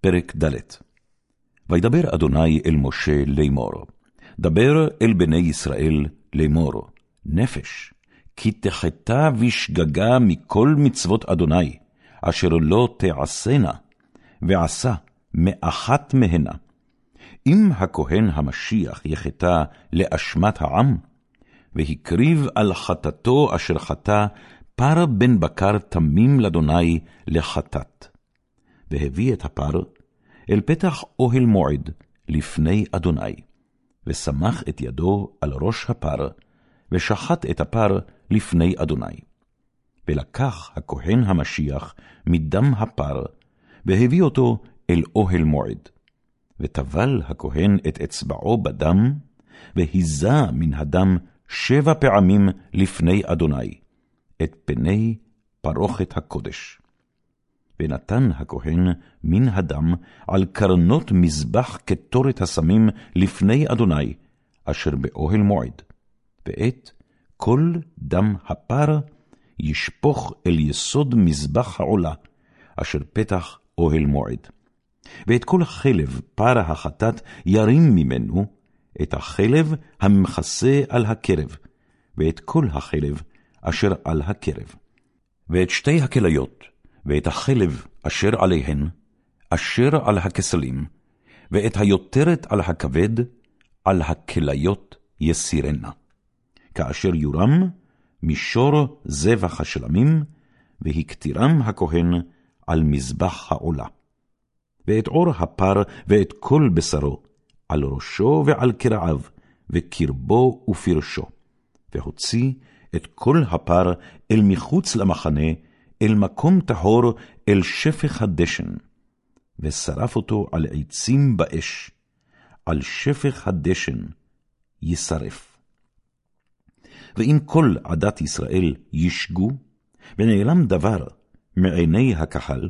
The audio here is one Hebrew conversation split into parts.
פרק ד' וידבר אדוני אל משה לאמור, דבר אל בני ישראל לאמור, נפש, כי תחטא בשגגה מכל מצוות אדוני, אשר לא תעשנה, ועשה מאחת מהנה. אם הכהן המשיח יחטא לאשמת העם, והקריב על חטאתו אשר חטא פר בן בקר תמים לאדוני לחטאת. והביא את הפר אל פתח אוהל מועד לפני אדוני, וסמך את ידו על ראש הפר, ושחט את הפר לפני אדוני. ולקח הכהן המשיח מדם הפר, והביא אותו אל אוהל מועד. וטבל הכהן את אצבעו בדם, והיזה מן הדם שבע פעמים לפני אדוני, את פני פרוכת הקודש. ונתן הכהן מן הדם על קרנות מזבח קטורת הסמים לפני אדוני, אשר באוהל מועד, ואת כל דם הפר ישפוך אל יסוד מזבח העולה, אשר פתח אוהל מועד. ואת כל חלב פר החטאת ירים ממנו, את החלב המכסה על הקרב, ואת כל החלב אשר על הקרב. ואת שתי הכליות, ואת החלב אשר עליהן, אשר על הכסלים, ואת היותרת על הכבד, על הכליות יסירנה. כאשר יורם, מישור זבח השלמים, והקטירם הכהן על מזבח העולה. ואת עור הפר ואת כל בשרו, על ראשו ועל קרעיו, וקרבו ופרשו. והוציא את כל הפר אל מחוץ למחנה, אל מקום טהור, אל שפך הדשן. ושרף אותו על עצים באש, על שפך הדשן ישרף. ואם כל עדת ישראל ישגו, ונעלם דבר מעיני הקהל,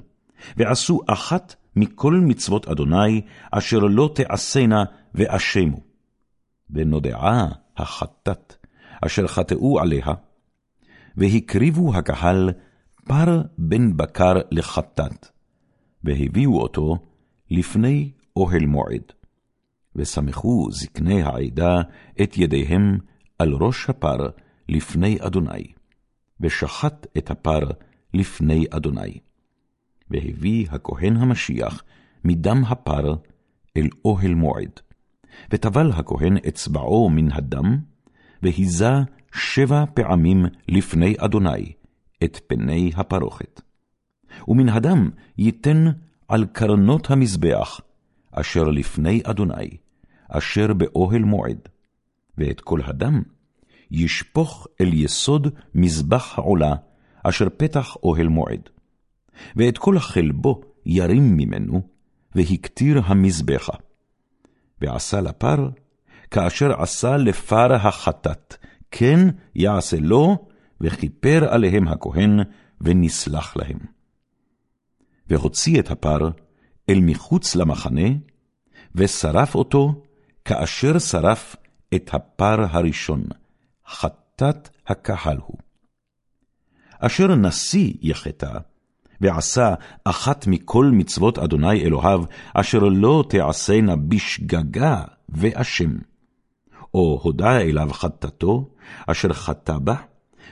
ועשו אחת מכל מצוות אדוני, אשר לא תעשינה ואשמו. ונודעה החטאת, אשר חטאו עליה, והקריבו הקהל פר בן בקר לחטאת, והביאו אותו לפני אוהל מועד. וסמכו זקני העדה את ידיהם על ראש הפר לפני אדוני, ושחט את הפר לפני אדוני. והביא הכהן המשיח מדם הפר אל אוהל מועד. וטבל הכהן אצבעו מן הדם, והיזה שבע פעמים לפני אדוני את פני הפרוכת. ומן הדם ייתן על קרנות המזבח, אשר לפני אדוני, אשר באוהל מועד, ואת כל הדם ישפוך אל יסוד מזבח העולה, אשר פתח אוהל מועד. ואת כל חלבו ירים ממנו, והקטיר המזבחה. ועשה לפר, כאשר עשה לפר החטאת, כן יעשה לו, וכיפר עליהם הכהן, ונסלח להם. והוציא את הפר אל מחוץ למחנה, ושרף אותו, כאשר שרף את הפר הראשון, חטאת הקהל הוא. אשר נשיא יחטא, ועשה אחת מכל מצוות אדוני אלוהיו, אשר לא תעשינה בשגגה ואשם. או הודה אליו חטאתו, אשר חטא בה,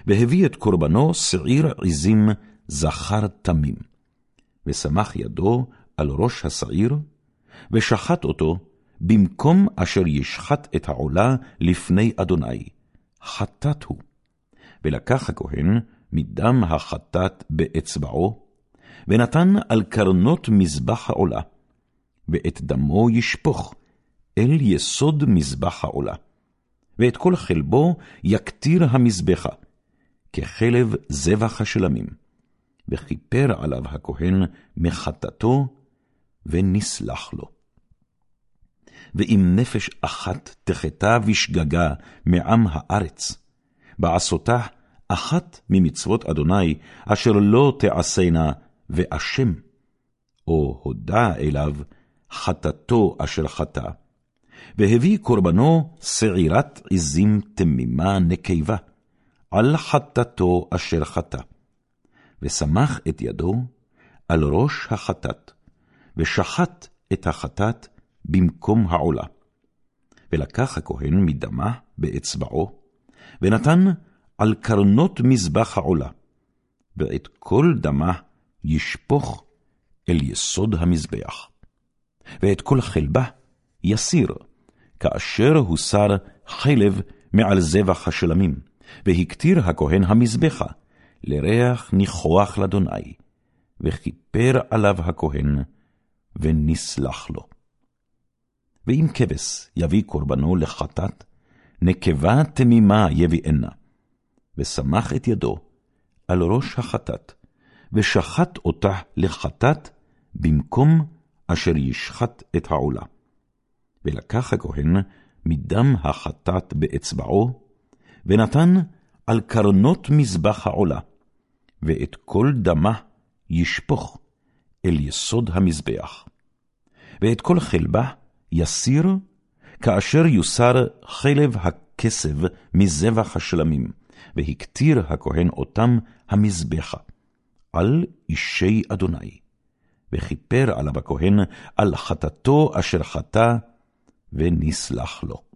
והביא את קורבנו שעיר עזים זכר תמים. ושמח ידו על ראש השעיר, ושחט אותו במקום אשר ישחט את העולה לפני אדוני. חטאת הוא. ולקח הכהן מדם החטאת באצבעו, ונתן על קרנות מזבח העולה, ואת דמו ישפוך אל יסוד מזבח העולה, ואת כל חלבו יקטיר המזבחה, כחלב זבח השלמים, וכיפר עליו הכהן מחטאתו, ונסלח לו. ואם נפש אחת תחטא בשגגה מעם הארץ, בעשותה אחת ממצוות אדוני, אשר לא תעשינה ואשם, או הודה אליו חטאתו אשר חטא, והביא קורבנו שעירת עזים תמימה נקבה, על חטאתו אשר חטא, וסמך את ידו על ראש החטאת, ושחט את החטאת במקום העולה. ולקח הכהן מדמה באצבעו, ונתן על קרנות מזבח העולה, ואת כל דמה ישפוך אל יסוד המזבח. ואת כל חלבה יסיר, כאשר הוסר חלב מעל זבח השלמים, והקטיר הכהן המזבחה, לריח ניחוח לאדוני, וכיפר עליו הכהן, ונסלח לו. ואם כבש יביא קורבנו לחטאת, נקבה תמימה יביאנה, וסמך את ידו על ראש החטאת, ושחט אותה לחטאת במקום אשר ישחט את העולה. ולקח הכהן מדם החטאת באצבעו, ונתן על קרנות מזבח העולה, ואת כל דמה ישפוך אל יסוד המזבח. ואת כל חלבה יסיר, כאשר יוסר חלב הכסב מזבח השלמים, והקטיר הכהן אותם המזבחה, על אישי אדוני. וכיפר עליו הכהן על חטאתו אשר חטא, ונסלח לו.